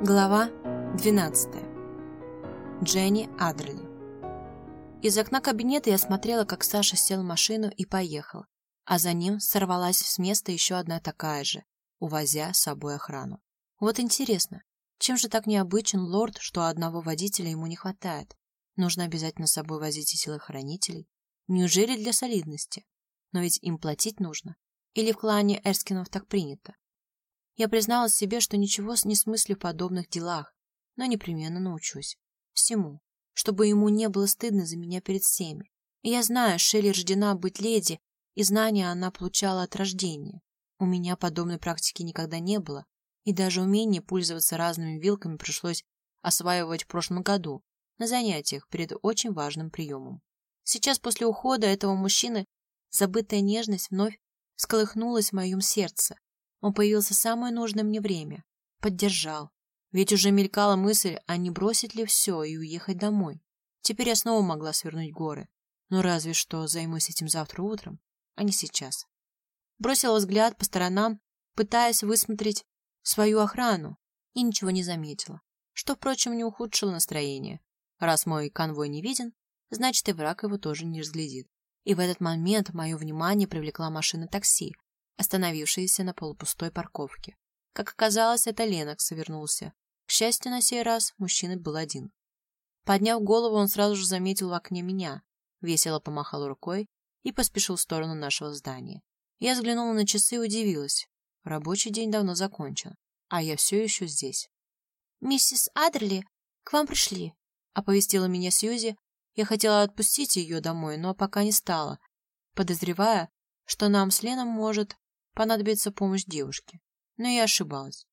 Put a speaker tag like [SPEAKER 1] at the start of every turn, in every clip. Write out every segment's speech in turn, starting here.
[SPEAKER 1] Глава 12. Дженни Адерли. Из окна кабинета я смотрела, как Саша сел в машину и поехал, а за ним сорвалась с места еще одна такая же, увозя с собой охрану. Вот интересно, чем же так необычен лорд, что одного водителя ему не хватает? Нужно обязательно с собой возить и телохранителей? Неужели для солидности? Но ведь им платить нужно. Или в клане Эрскинов так принято? Я призналась себе, что ничего не смыслю в подобных делах, но непременно научусь. Всему. Чтобы ему не было стыдно за меня перед всеми. И я знаю, Шелли рождена быть леди, и знания она получала от рождения. У меня подобной практики никогда не было, и даже умение пользоваться разными вилками пришлось осваивать в прошлом году на занятиях перед очень важным приемом. Сейчас после ухода этого мужчины забытая нежность вновь всколыхнулась в моем сердце, он появился в самое нужное мне время. Поддержал. Ведь уже мелькала мысль, а не бросить ли все и уехать домой. Теперь я снова могла свернуть горы. Но разве что займусь этим завтра утром, а не сейчас. Бросила взгляд по сторонам, пытаясь высмотреть свою охрану, и ничего не заметила, что, впрочем, не ухудшило настроение. Раз мой конвой не виден, значит и враг его тоже не разглядит. И в этот момент мое внимание привлекла машина такси, остановившиеся на полупустой парковке. Как оказалось, это Ленокс вернулся. К счастью, на сей раз мужчина был один. Подняв голову, он сразу же заметил в окне меня, весело помахал рукой и поспешил в сторону нашего здания. Я взглянула на часы и удивилась. Рабочий день давно закончен, а я все еще здесь. «Миссис Адерли, к вам пришли», — оповестила меня Сьюзи. Я хотела отпустить ее домой, но пока не стала, подозревая, что нам с Леном может понадобится помощь девушки. Но я ошибалась.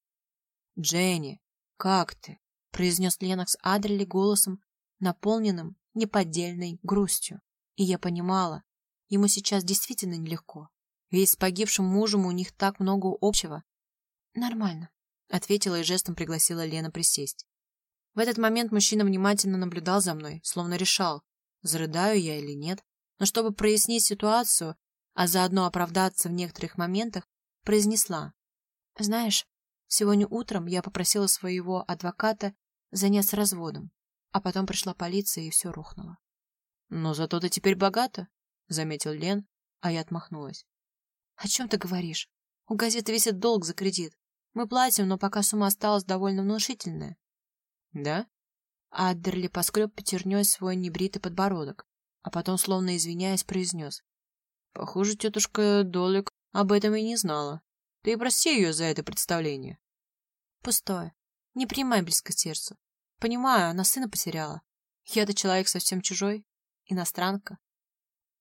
[SPEAKER 1] «Дженни, как ты?» — произнес Ленокс Адрели голосом, наполненным неподдельной грустью. И я понимала, ему сейчас действительно нелегко. Ведь с погибшим мужем у них так много общего. «Нормально», — ответила и жестом пригласила Лена присесть. В этот момент мужчина внимательно наблюдал за мной, словно решал, зарыдаю я или нет. Но чтобы прояснить ситуацию, а заодно оправдаться в некоторых моментах, произнесла. «Знаешь, сегодня утром я попросила своего адвоката заняться разводом, а потом пришла полиция и все рухнуло». «Но зато ты теперь богата», — заметил Лен, а я отмахнулась. «О чем ты говоришь? У газеты висит долг за кредит. Мы платим, но пока сумма осталась довольно внушительная». «Да?» Аддерли поскреб пятерней свой небритый подбородок, а потом, словно извиняясь, произнес. Похоже, тетушка Долик об этом и не знала. Ты и прости ее за это представление. Пустое. Не принимай близко к сердцу. Понимаю, она сына потеряла. Я-то человек совсем чужой. Иностранка.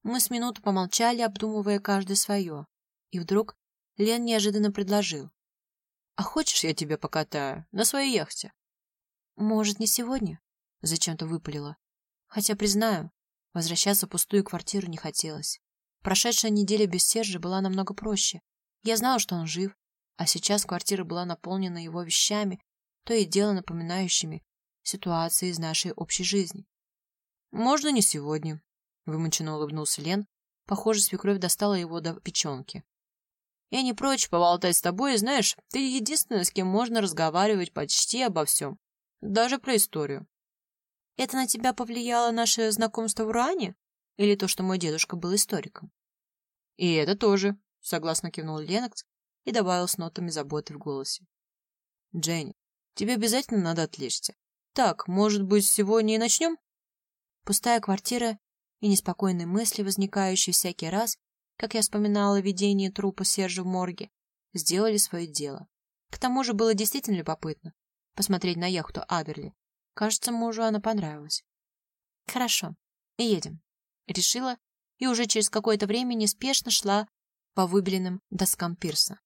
[SPEAKER 1] Мы с минуту помолчали, обдумывая каждое свое. И вдруг Лен неожиданно предложил. — А хочешь, я тебя покатаю на своей яхте? — Может, не сегодня? — зачем-то выпалила. Хотя, признаю, возвращаться в пустую квартиру не хотелось. Прошедшая неделя без Сержа была намного проще. Я знала, что он жив, а сейчас квартира была наполнена его вещами, то и дело напоминающими ситуации из нашей общей жизни. «Можно не сегодня», — вымученно улыбнулся Лен. Похоже, свекровь достала его до печенки. «Я не прочь поболтать с тобой, и знаешь, ты единственная, с кем можно разговаривать почти обо всем, даже про историю». «Это на тебя повлияло наше знакомство в Руане?» Или то, что мой дедушка был историком? — И это тоже, — согласно кивнул Ленокс и добавил с нотами заботы в голосе. — Дженни, тебе обязательно надо отвлечься. Так, может быть, сегодня и начнем? Пустая квартира и неспокойные мысли, возникающие всякий раз, как я вспоминала видение трупа Сержа в морге, сделали свое дело. К тому же было действительно любопытно посмотреть на яхту Аберли. Кажется, мужу она понравилась. Хорошо, едем решила и уже через какое-то время неспешно шла по выбеленным доскам пирса.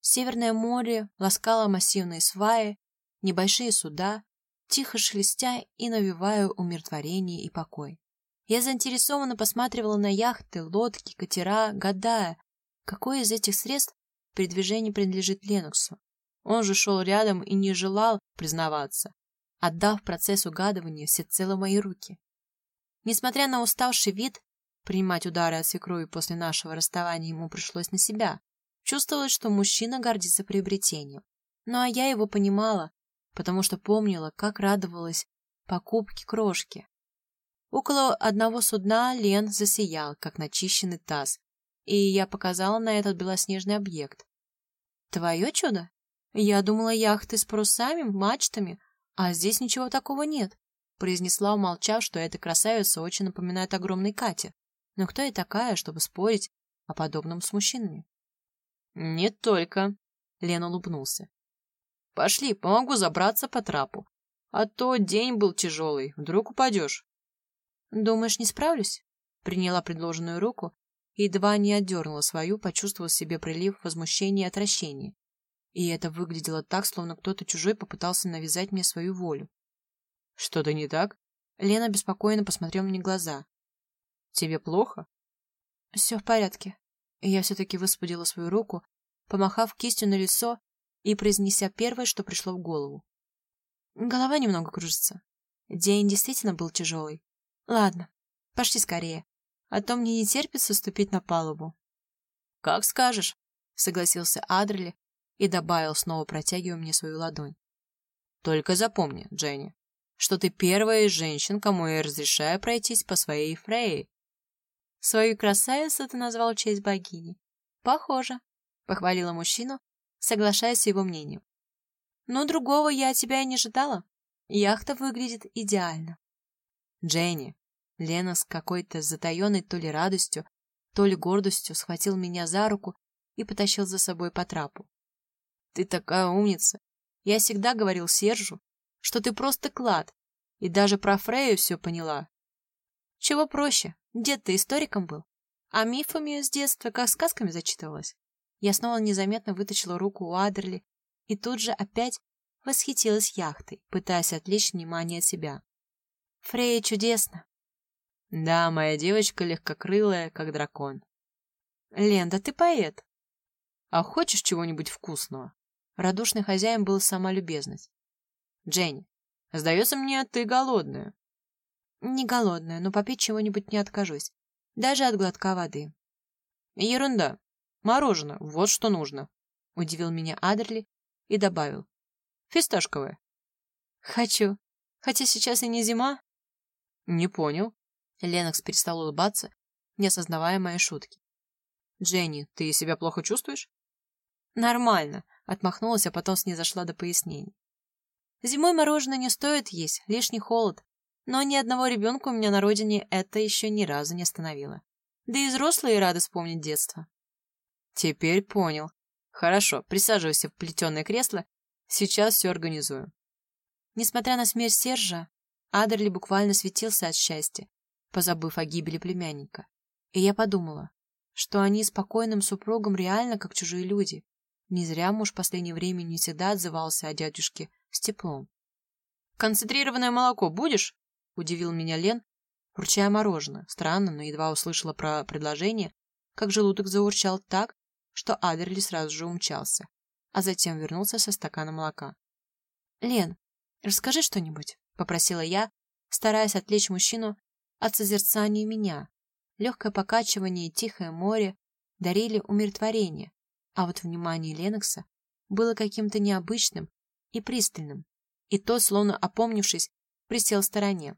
[SPEAKER 1] Северное море ласкало массивные сваи, небольшие суда, тихо шелестя и навевая умиротворение и покой. Я заинтересованно посматривала на яхты, лодки, катера, гадая, какое из этих средств передвижения принадлежит Леноксу. Он же шел рядом и не желал признаваться, отдав процесс угадывания всецело мои руки. Несмотря на уставший вид, принимать удары от свекрови после нашего расставания ему пришлось на себя. Чувствовалось, что мужчина гордится приобретением. Ну а я его понимала. потому что помнила, как радовалась покупке крошки. Около одного судна Лен засиял, как начищенный таз, и я показала на этот белоснежный объект. «Твое чудо? Я думала, яхты с парусами, мачтами, а здесь ничего такого нет», произнесла, умолчав, что эта красавица очень напоминает огромной Кате. Но кто я такая, чтобы спорить о подобном с мужчинами? «Не только», — Лен улыбнулся. «Пошли, помогу забраться по трапу. А то день был тяжелый, вдруг упадешь». «Думаешь, не справлюсь?» Приняла предложенную руку и едва не отдернула свою, почувствовав себе прилив возмущения и отвращения. И это выглядело так, словно кто-то чужой попытался навязать мне свою волю. «Что-то не так?» Лена беспокойно посмотрела мне в глаза. «Тебе плохо?» «Все в порядке». Я все-таки высвободила свою руку, помахав кистью на лицо и произнеся первое, что пришло в голову. Голова немного кружится. День действительно был тяжелый. Ладно, пошли скорее, а то мне не терпится ступить на палубу. — Как скажешь, — согласился Адрели и добавил, снова протягивая мне свою ладонь. — Только запомни, Дженни, что ты первая из женщин, кому я разрешаю пройтись по своей Фрейе. Свою красавицу ты назвал честь богини. Похоже, — похвалила мужчину, соглашаясь с его мнением. Но другого я от тебя и не ожидала. Яхта выглядит идеально. Дженни, Лена с какой-то затаенной то ли радостью, то ли гордостью схватил меня за руку и потащил за собой по трапу. «Ты такая умница! Я всегда говорил Сержу, что ты просто клад, и даже про Фрею все поняла. Чего проще, дед ты историком был, а мифами с детства как сказками зачитывалась». Я снова незаметно вытащила руку у Адерли и тут же опять восхитилась яхтой, пытаясь отвлечь внимание от себя. Фрея чудесно. Да, моя девочка легкокрылая, как дракон. Лен, ты поэт. А хочешь чего-нибудь вкусного? Радушный хозяин был сама любезность. Дженни, сдается мне, ты голодная. Не голодная, но попить чего-нибудь не откажусь. Даже от глотка воды. Ерунда. Мороженое, вот что нужно. Удивил меня Адерли и добавил. Фисташковое. Хочу. Хотя сейчас и не зима. Не понял. Ленокс перестал улыбаться, не осознавая моей шутки. «Дженни, ты себя плохо чувствуешь?» «Нормально», — отмахнулась, а потом снизошла до пояснений. «Зимой мороженое не стоит есть, лишний холод, но ни одного ребенка у меня на родине это еще ни разу не остановило. Да и взрослые рады вспомнить детство». «Теперь понял. Хорошо, присаживайся в плетеное кресло, сейчас все организую». Несмотря на смерть Сержа, Адерли буквально светился от счастья, позабыв о гибели племянника. И я подумала, что они с покойным супругом реально как чужие люди. Не зря муж в последнее время не всегда отзывался о дядюшке с теплом. «Концентрированное молоко будешь?» — удивил меня Лен, вручая мороженое. Странно, но едва услышала про предложение, как желудок заурчал так, что Адерли сразу же умчался, а затем вернулся со стаканом молока. «Лен, расскажи что-нибудь», — попросила я, стараясь отвлечь мужчину от созерцания меня. Легкое покачивание и тихое море дарили умиротворение, а вот внимание Ленокса было каким-то необычным и пристальным, и тот, словно опомнившись, присел в стороне.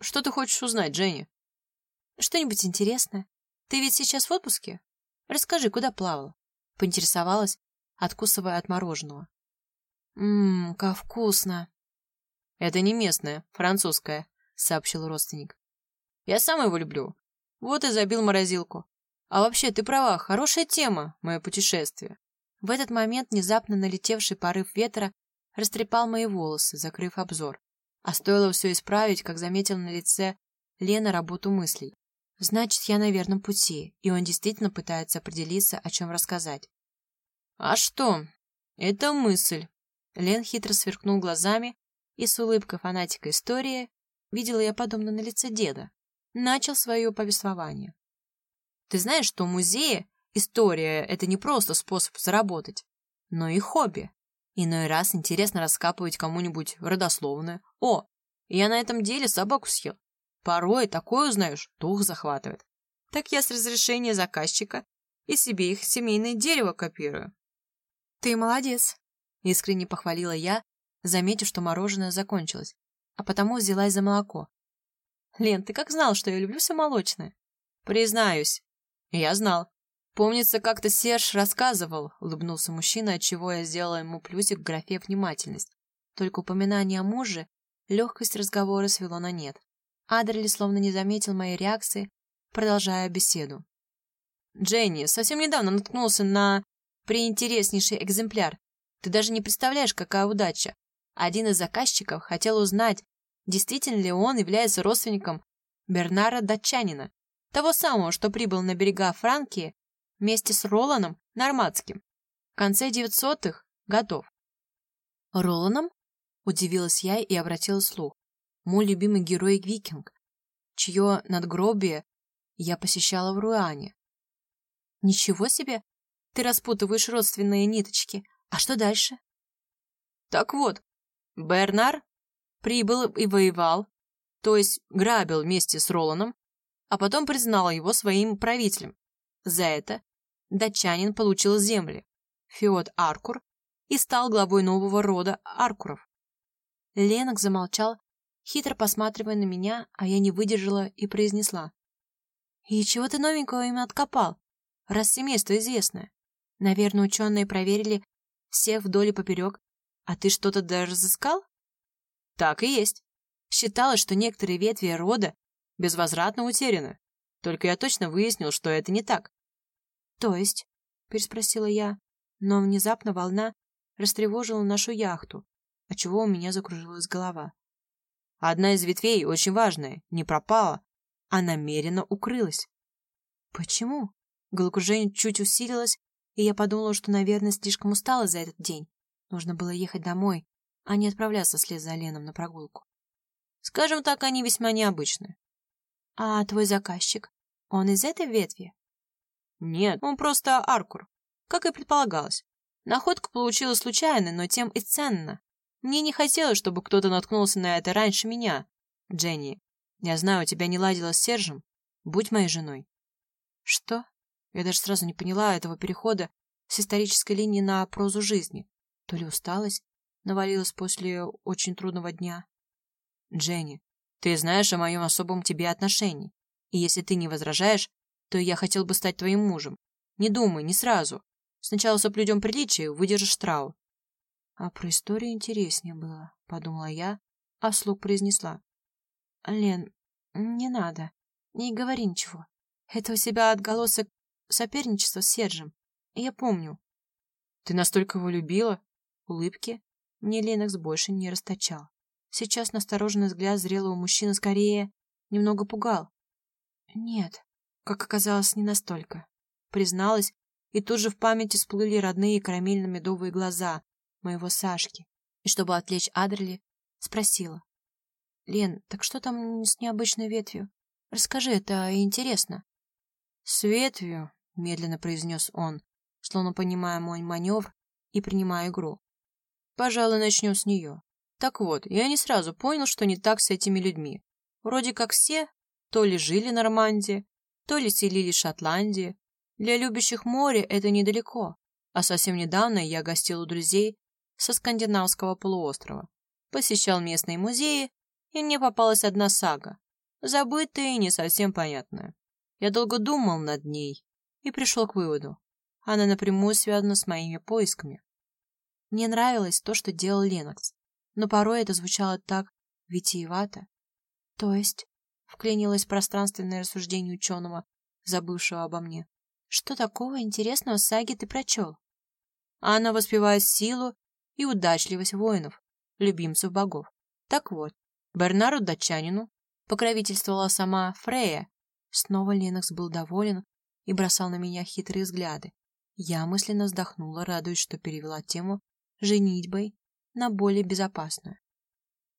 [SPEAKER 1] «Что ты хочешь узнать, Дженни?» «Что-нибудь интересное? Ты ведь сейчас в отпуске? Расскажи, куда плавала?» Поинтересовалась, откусывая от мороженого. «Ммм, как вкусно!» «Это не местное, французское», — сообщил родственник. Я сам его люблю. Вот и забил морозилку. А вообще, ты права, хорошая тема, мое путешествие. В этот момент внезапно налетевший порыв ветра растрепал мои волосы, закрыв обзор. А стоило все исправить, как заметил на лице Лена работу мыслей. Значит, я на верном пути, и он действительно пытается определиться, о чем рассказать. А что? Это мысль. Лен хитро сверкнул глазами, и с улыбкой фанатика истории видела я подобно на лице деда начал свое повествование. Ты знаешь, что в музее история — это не просто способ заработать, но и хобби. Иной раз интересно раскапывать кому-нибудь родословное. О, я на этом деле собаку съел. Порой такое узнаешь, дух захватывает. Так я с разрешения заказчика и себе их семейное дерево копирую. Ты молодец, искренне похвалила я, заметив, что мороженое закончилось, а потому взялась за молоко. «Лен, ты как знал, что я люблю все молочное?» «Признаюсь, я знал. Помнится, как-то Серж рассказывал», — улыбнулся мужчина, отчего я сделала ему плюсик в графе «внимательность». Только упоминание о муже легкость разговора свело на нет. Адерли словно не заметил моей реакции, продолжая беседу. «Дженни, совсем недавно наткнулся на приинтереснейший экземпляр. Ты даже не представляешь, какая удача. Один из заказчиков хотел узнать, действительно ли он является родственником Бернара Датчанина, того самого, что прибыл на берега Франкии вместе с Роланом Нормандским в конце 900-х годов. «Роланом?» – удивилась я и обратила слух. «Мой любимый герой-викинг, чье надгробие я посещала в Руане. Ничего себе! Ты распутываешь родственные ниточки. А что дальше? Так вот, Бернар прибыл и воевал, то есть грабил вместе с Роланом, а потом признал его своим правителем. За это датчанин получил земли, Феод Аркур, и стал главой нового рода Аркуров. Ленок замолчал, хитро посматривая на меня, а я не выдержала и произнесла. «И чего ты новенького им откопал, раз семейство известное? Наверное, ученые проверили всех вдоль и поперек, а ты что-то даже разыскал?» «Так и есть. Считалось, что некоторые ветви рода безвозвратно утеряны. Только я точно выяснил, что это не так». «То есть?» — переспросила я, но внезапно волна растревожила нашу яхту, отчего у меня закружилась голова. Одна из ветвей, очень важная, не пропала, а намеренно укрылась. Почему? Головокружение чуть усилилось, и я подумала, что, наверное, слишком устала за этот день. Нужно было ехать домой, а не отправляться вслед за Леном на прогулку. Скажем так, они весьма необычны. А твой заказчик, он из этой ветви? Нет, он просто Аркур, как и предполагалось. Находка получилась случайной, но тем и ценна. Мне не хотелось, чтобы кто-то наткнулся на это раньше меня. Дженни, я знаю, у тебя не ладило с Сержем. Будь моей женой. Что? Я даже сразу не поняла этого перехода с исторической линии на прозу жизни. То ли усталость навалилась после очень трудного дня. Дженни, ты знаешь о моем особом тебе отношении. И если ты не возражаешь, то я хотел бы стать твоим мужем. Не думай, не сразу. Сначала соблюдем приличие, выдержишь траур. А про историю интереснее было, подумала я, а вслух произнесла. Лен, не надо, не говори ничего. Это у себя отголосок соперничества с Сержем. Я помню. Ты настолько его любила? Улыбки мне Ленокс больше не расточал. Сейчас настороженный взгляд зрелого мужчины скорее немного пугал. Нет, как оказалось, не настолько. Призналась, и тут же в памяти всплыли родные карамельно-медовые глаза моего Сашки. И чтобы отвлечь Адрели, спросила. «Лен, так что там с необычной ветвью? Расскажи, это интересно». «С ветвью», — медленно произнес он, словно понимая мой маневр и принимая игру. «Пожалуй, начнем с нее. Так вот, я не сразу понял, что не так с этими людьми. Вроде как все то ли жили на Нормандии, то ли селились в Шотландии. Для любящих море это недалеко, а совсем недавно я гостил у друзей со скандинавского полуострова, посещал местные музеи, и мне попалась одна сага, забытая и не совсем понятная. Я долго думал над ней и пришел к выводу. Она напрямую связана с моими поисками. Мне нравилось то, что делал Ленокс, но порой это звучало так витиевато. То есть, вклинилось пространственное рассуждение ученого, забывшего обо мне. Что такого интересного в саге ты прочел? Она воспевает силу и удачливость воинов, любимцев богов. Так вот, Бернару Датчанину покровительствовала сама Фрея. Снова Ленокс был доволен и бросал на меня хитрые взгляды. Я мысленно вздохнула, радуясь, что перевела тему женитьбой на более безопасную.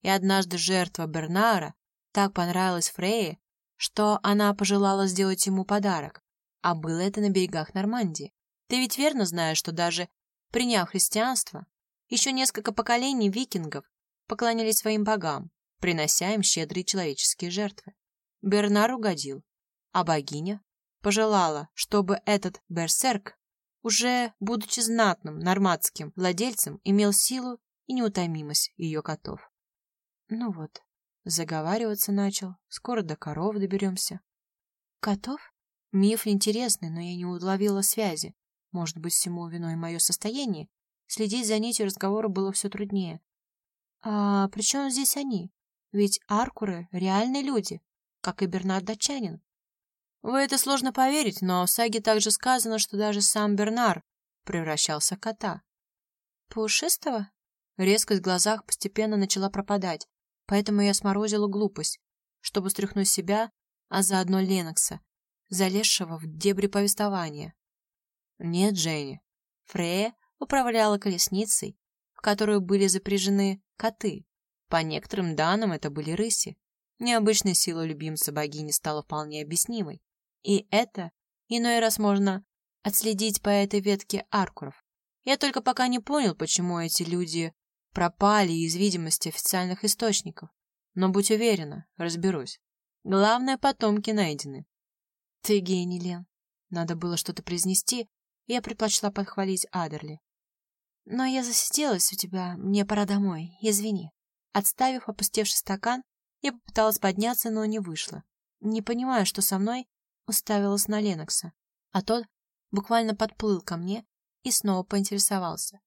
[SPEAKER 1] И однажды жертва Бернара так понравилась Фрейе, что она пожелала сделать ему подарок, а было это на берегах Нормандии. Ты ведь верно знаешь, что даже приняв христианство, еще несколько поколений викингов поклонялись своим богам, принося им щедрые человеческие жертвы. Бернар угодил, а богиня пожелала, чтобы этот берсерк уже будучи знатным нормандским владельцем, имел силу и неутомимость ее котов. Ну вот, заговариваться начал, скоро до коров доберемся. Котов? Миф интересный, но я не уловила связи. Может быть, всему виной мое состояние? Следить за нитью разговора было все труднее. А при чем здесь они? Ведь аркуры — реальные люди, как и Бернард Датчанин. В это сложно поверить, но в саге также сказано, что даже сам Бернар превращался в кота. Пушистого? Резкость в глазах постепенно начала пропадать, поэтому я сморозила глупость, чтобы стряхнуть себя, а заодно Ленокса, залезшего в дебри повествования. Нет, Дженни. Фрея управляла колесницей, в которую были запряжены коты. По некоторым данным, это были рыси. Необычная сила любимца богини стала вполне объяснимой. И это иной раз можно отследить по этой ветке аркуров. Я только пока не понял, почему эти люди пропали из видимости официальных источников. Но будь уверена, разберусь. Главное, потомки найдены. Ты гений, Лен. Надо было что-то произнести, я предпочла подхвалить Адерли. Но я засиделась у тебя, мне пора домой, извини. Отставив опустевший стакан, я попыталась подняться, но не вышло. Не понимая, что со мной, уставилась на Ленокса, а тот буквально подплыл ко мне и снова поинтересовался.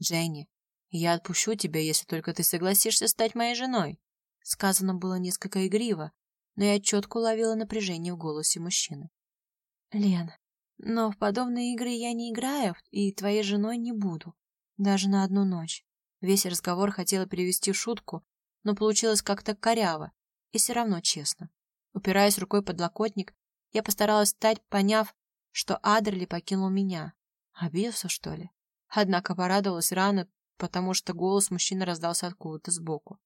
[SPEAKER 1] «Дженни, я отпущу тебя, если только ты согласишься стать моей женой». Сказано было несколько игриво, но я четко уловила напряжение в голосе мужчины. «Лен, но в подобные игры я не играю и твоей женой не буду. Даже на одну ночь. Весь разговор хотела перевести в шутку, но получилось как-то коряво и все равно честно. Упираясь рукой под локотник, я постаралась встать, поняв, что Адерли покинул меня. Обиделся, что ли? Однако порадовалась рано, потому что голос мужчины раздался откуда-то сбоку.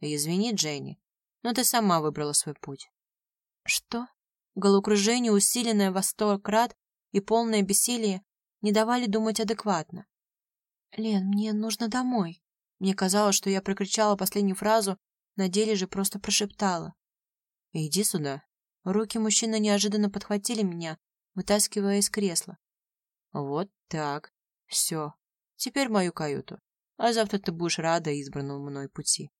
[SPEAKER 1] «Извини, Дженни, но ты сама выбрала свой путь». «Что?» Головокружение, усиленное во сто крат и полное бессилие не давали думать адекватно. «Лен, мне нужно домой». Мне казалось, что я прокричала последнюю фразу, на деле же просто прошептала. «Иди сюда». Руки мужчины неожиданно подхватили меня, вытаскивая из кресла. «Вот так. Все. Теперь мою каюту. А завтра ты будешь рада избранному мной пути».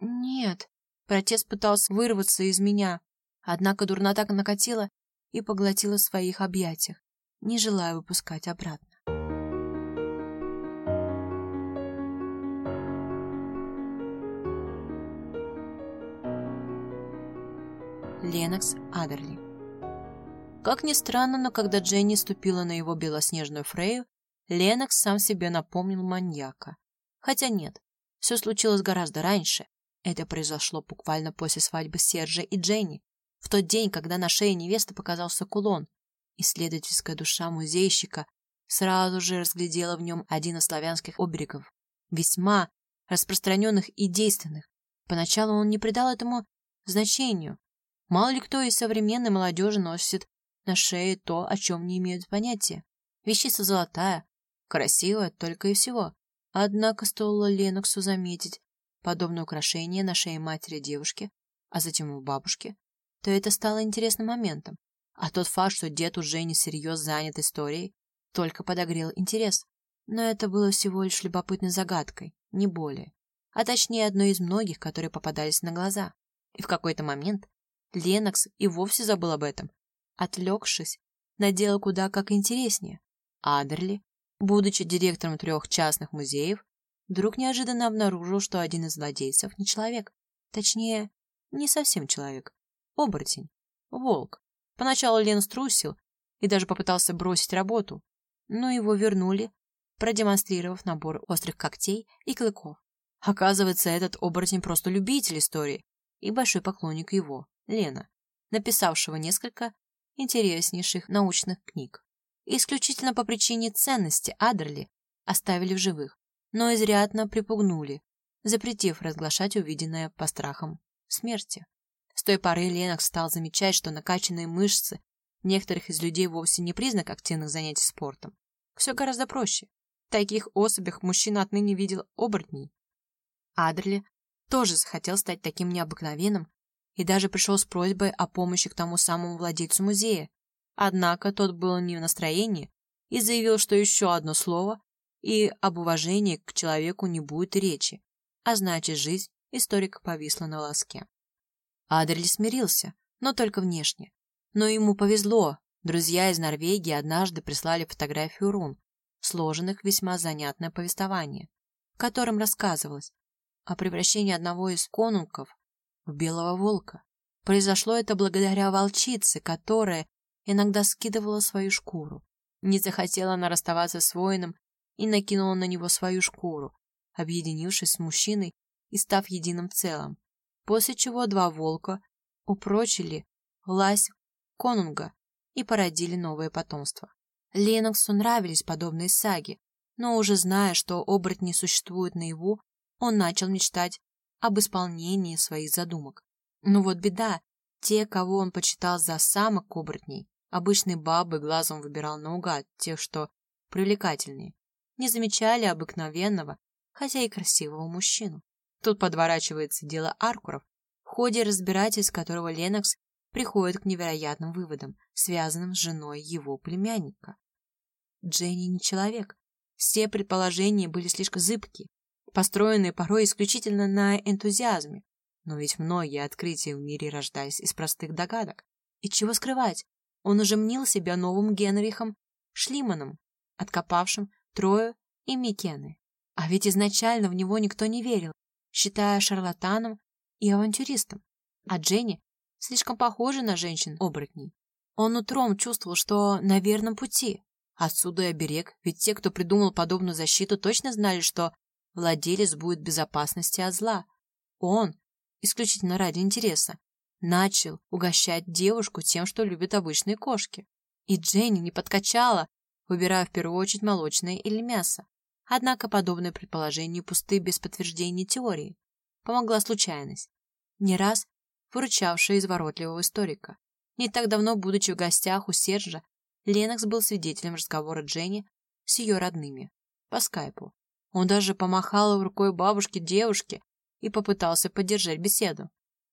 [SPEAKER 1] «Нет». Протест пытался вырваться из меня, Однако дурнота накатила и поглотила в своих объятиях, не желая выпускать обратно. Ленокс Адерли Как ни странно, но когда Дженни ступила на его белоснежную Фрею, Ленокс сам себе напомнил маньяка. Хотя нет, все случилось гораздо раньше. Это произошло буквально после свадьбы Сержа и Дженни, в тот день, когда на шее невесты показался кулон, исследовательская душа музейщика сразу же разглядела в нем один из славянских оберегов, весьма распространенных и действенных. Поначалу он не придал этому значению. Мало ли кто из современной молодежи носит на шее то, о чем не имеют понятия. Вещица золотая, красивая только и всего. Однако стоило Леноксу заметить подобное украшение на шее матери девушки, а затем у бабушки, то это стало интересным моментом. А тот факт, что дед уже не всерьез занят историей, только подогрел интерес. Но это было всего лишь любопытной загадкой, не более. А точнее, одной из многих, которые попадались на глаза. И в какой-то момент Ленокс и вовсе забыл об этом, отвлекшись на дело куда как интереснее. Адерли, будучи директором трех частных музеев, вдруг неожиданно обнаружил, что один из владельцев не человек. Точнее, не совсем человек. Оборотень. Волк. Поначалу Лен струсил и даже попытался бросить работу, но его вернули, продемонстрировав набор острых когтей и клыков. Оказывается, этот оборотень просто любитель истории и большой поклонник его, Лена, написавшего несколько интереснейших научных книг. Исключительно по причине ценности Адерли оставили в живых, но изрядно припугнули, запретив разглашать увиденное по страхам смерти. С той поры Ленокс стал замечать, что накачанные мышцы некоторых из людей вовсе не признак активных занятий спортом. Все гораздо проще. В таких особях мужчина отныне видел оборотней. Адерли тоже захотел стать таким необыкновенным и даже пришел с просьбой о помощи к тому самому владельцу музея. Однако тот был не в настроении и заявил, что еще одно слово и об уважении к человеку не будет речи, а значит, жизнь историка повисла на волоске. Адрель смирился, но только внешне. Но ему повезло, друзья из Норвегии однажды прислали фотографию рун, сложенных в весьма занятное повествование, в котором рассказывалось о превращении одного из конунгов в белого волка. Произошло это благодаря волчице, которая иногда скидывала свою шкуру. Не захотела она расставаться с воином и накинула на него свою шкуру, объединившись с мужчиной и став единым целым, после чего два волка упрочили власть конунга и породили новое потомство. Леноксу нравились подобные саги, но уже зная, что оборотни существуют наяву, он начал мечтать об исполнении своих задумок. Но вот беда, те, кого он почитал за самок оборотней, обычные бабы глазом выбирал наугад, тех, что привлекательнее, не замечали обыкновенного, хотя и красивого мужчину. Тут подворачивается дело Аркуров, в ходе разбирательств которого Ленокс приходит к невероятным выводам, связанным с женой его племянника. Дженни не человек. Все предположения были слишком зыбки, построенные порой исключительно на энтузиазме. Но ведь многие открытия в мире рождались из простых догадок. И чего скрывать, он уже мнил себя новым Генрихом Шлиманом, откопавшим Трою и Микены. А ведь изначально в него никто не верил, считая шарлатаном и авантюристом. А Дженни слишком похожа на женщин-оборотней. Он утром чувствовал, что на верном пути. Отсюда и оберег, ведь те, кто придумал подобную защиту, точно знали, что владелец будет в безопасности от зла. Он, исключительно ради интереса, начал угощать девушку тем, что любят обычные кошки. И Дженни не подкачала, выбирая в первую очередь молочное или мясо. Однако подобные предположения пусты без подтверждения теории. Помогла случайность, не раз выручавшая изворотливого историка. Не так давно, будучи в гостях у Сержа, Ленокс был свидетелем разговора Дженни с ее родными по скайпу. Он даже помахал рукой бабушке девушки и попытался поддержать беседу.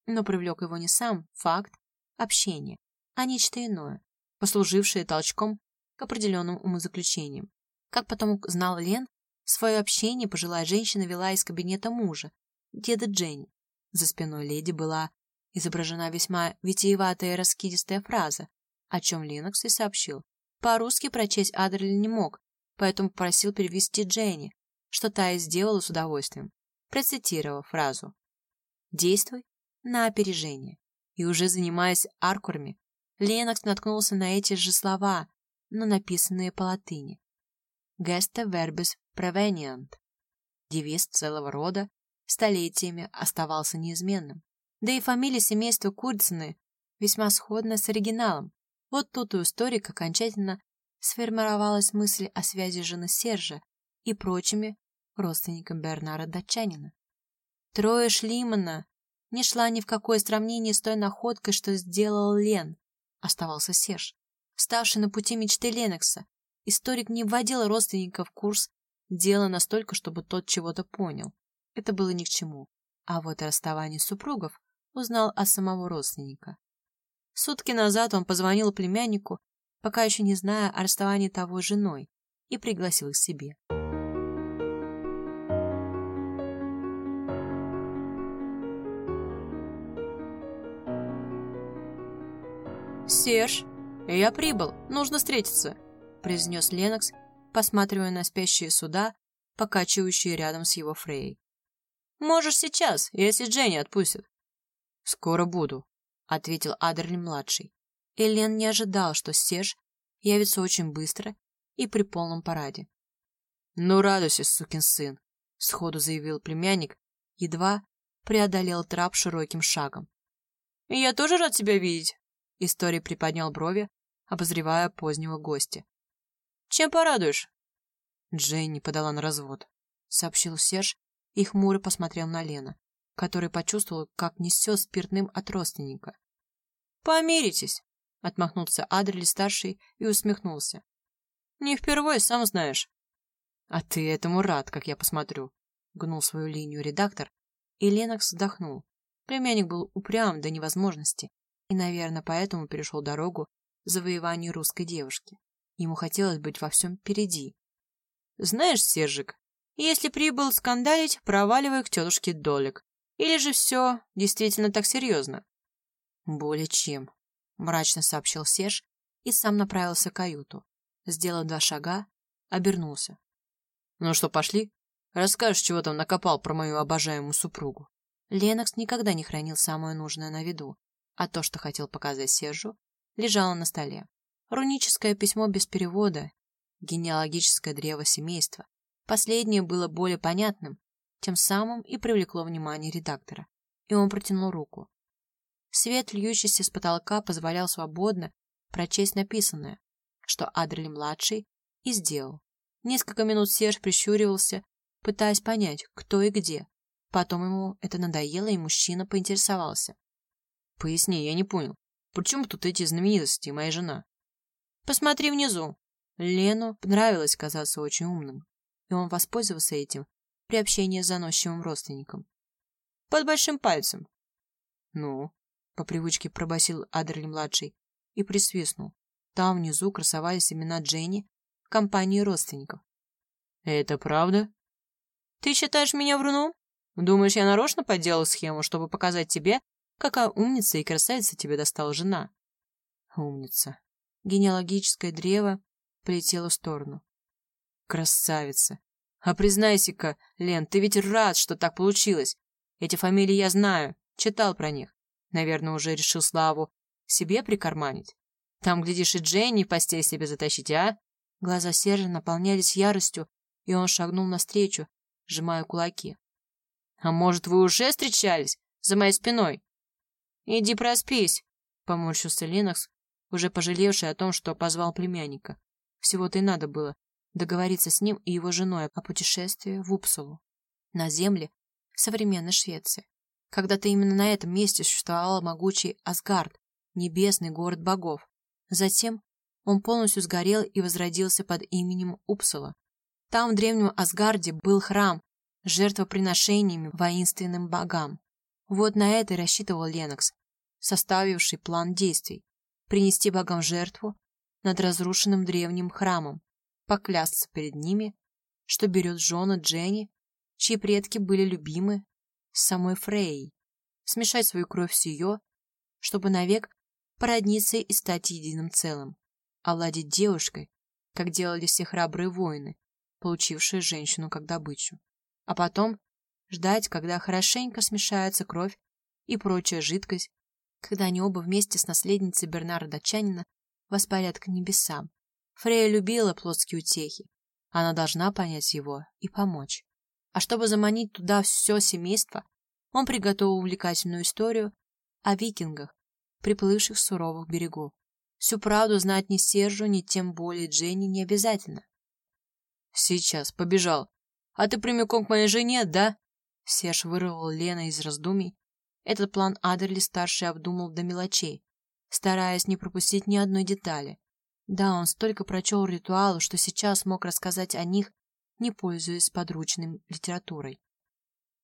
[SPEAKER 1] Но привлек его не сам факт общения, а нечто иное, послужившее толчком к определенным умозаключениям. Как потом знал Лен, свое общение пожилая женщина вела из кабинета мужа, деда Дженни. За спиной леди была изображена весьма витиеватая и раскидистая фраза, о чем Ленокс и сообщил. По-русски прочесть Адрель не мог, поэтому попросил перевести Дженни, что та и сделала с удовольствием, процитировав фразу «Действуй на опережение». И уже занимаясь аркурами, Ленокс наткнулся на эти же слова, но написанные по латыни. Gesta verbis preveniant. Девиз целого рода столетиями оставался неизменным. Да и фамилия семейства Курцины весьма сходна с оригиналом. Вот тут у историка окончательно сформировалась мысль о связи жены Сержа и прочими родственниками Бернара Датчанина. Трое Шлимана не шла ни в какое сравнение с той находкой, что сделал Лен, оставался Серж, ставший на пути мечты Ленокса. Историк не вводил родственника в курс дела настолько, чтобы тот чего-то понял. Это было ни к чему. А вот о расставании супругов узнал от самого родственника. Сутки назад он позвонил племяннику, пока еще не зная о расставании того с женой, и пригласил к себе. «Серж, я прибыл, нужно встретиться», — произнес Ленокс, посматривая на спящие суда, покачивающие рядом с его Фрей. «Можешь сейчас, если Дженни отпустит». «Скоро буду», — ответил Адерли-младший. Элен не ожидал, что Серж явится очень быстро и при полном параде. «Ну, радуйся, сукин сын», — сходу заявил племянник, едва преодолел трап широким шагом. «Я тоже рад тебя видеть», — Историй приподнял брови, обозревая позднего гостя. «Чем порадуешь?» Дженни подала на развод, — сообщил Серж и хмуро посмотрел на Лена который почувствовал, как несет спиртным от родственника. «Помиритесь!» — отмахнулся Адрель-старший и усмехнулся. «Не впервые, сам знаешь». «А ты этому рад, как я посмотрю», — гнул свою линию редактор, и Ленокс вздохнул. Племянник был упрям до невозможности, и, наверное, поэтому перешел дорогу завоеванию русской девушки. Ему хотелось быть во всем впереди. Знаешь, Сержик, если прибыл скандалить, проваливай к тетушке Долик. Или же все действительно так серьезно? Более чем, мрачно сообщил Серж и сам направился к каюту. Сделал два шага, обернулся. Ну что, пошли? Расскажешь, чего там накопал про мою обожаемую супругу. Ленокс никогда не хранил самое нужное на виду, а то, что хотел показать Сержу, лежало на столе. Руническое письмо без перевода, генеалогическое древо семейства. Последнее было более понятным, тем самым и привлекло внимание редактора, и он протянул руку. Свет, льющийся с потолка, позволял свободно прочесть написанное, что Адрель-младший и сделал. Несколько минут Серж прищуривался, пытаясь понять, кто и где. Потом ему это надоело, и мужчина поинтересовался. — Поясни, я не понял. Почему тут эти знаменитости и моя жена? — Посмотри внизу. Лену нравилось казаться очень умным, и он воспользовался этим при общении с заносчивым родственником. — Под большим пальцем. — Ну, — по привычке пробасил Адерль-младший и присвистнул. Там внизу красовались имена Дженни в компании родственников. — Это правда? — Ты считаешь меня вруном? Думаешь, я нарочно подделал схему, чтобы показать тебе, какая умница и красавица тебе достала жена? Умница. Генеалогическое древо полетело в сторону. Красавица. А признайся-ка, Лен, ты ведь рад, что так получилось. Эти фамилии я знаю, читал про них. Наверное, уже решил славу себе прикарманить. Там, глядишь, и Дженни в постель себе затащить, а? Глаза Сержа наполнялись яростью, и он шагнул навстречу, сжимая кулаки. А может, вы уже встречались? За моей спиной? Иди проспись, поморщился Ленокс, уже пожалевший о том, что позвал племянника. Всего-то и надо было договориться с ним и его женой о путешествии в Упсалу, на земле современной Швеции. Когда-то именно на этом месте существовал могучий Асгард, небесный город богов. Затем он полностью сгорел и возродился под именем Упсала. Там, в древнем Асгарде, был храм с жертвоприношениями воинственным богам. Вот на это и рассчитывал Ленокс, составивший план действий. Принести богам жертву над разрушенным древним храмом, поклясться перед ними, что берет жены Дженни, чьи предки были любимы с самой Фрейей, смешать свою кровь с ее, чтобы навек породниться и стать единым целым, овладеть девушкой, как делали все храбрые воины, получившие женщину как добычу. А потом ждать, когда хорошенько смешается кровь и прочая жидкость, когда они оба вместе с наследницей Бернара Датчанина воспарят к небесам. Фрея любила плотские утехи. Она должна понять его и помочь. А чтобы заманить туда все семейство, он приготовил увлекательную историю о викингах, приплывших с суровых берегов. Всю правду знать ни Сержу, ни тем более Дженни не обязательно. Сейчас, побежал. А ты прямиком к моей жене, да? Серж вырвал Лена из раздумий. Этот план Адерли-старший обдумал до мелочей, стараясь не пропустить ни одной детали. Да, он столько прочел ритуалов, что сейчас мог рассказать о них, не пользуясь подручной литературой.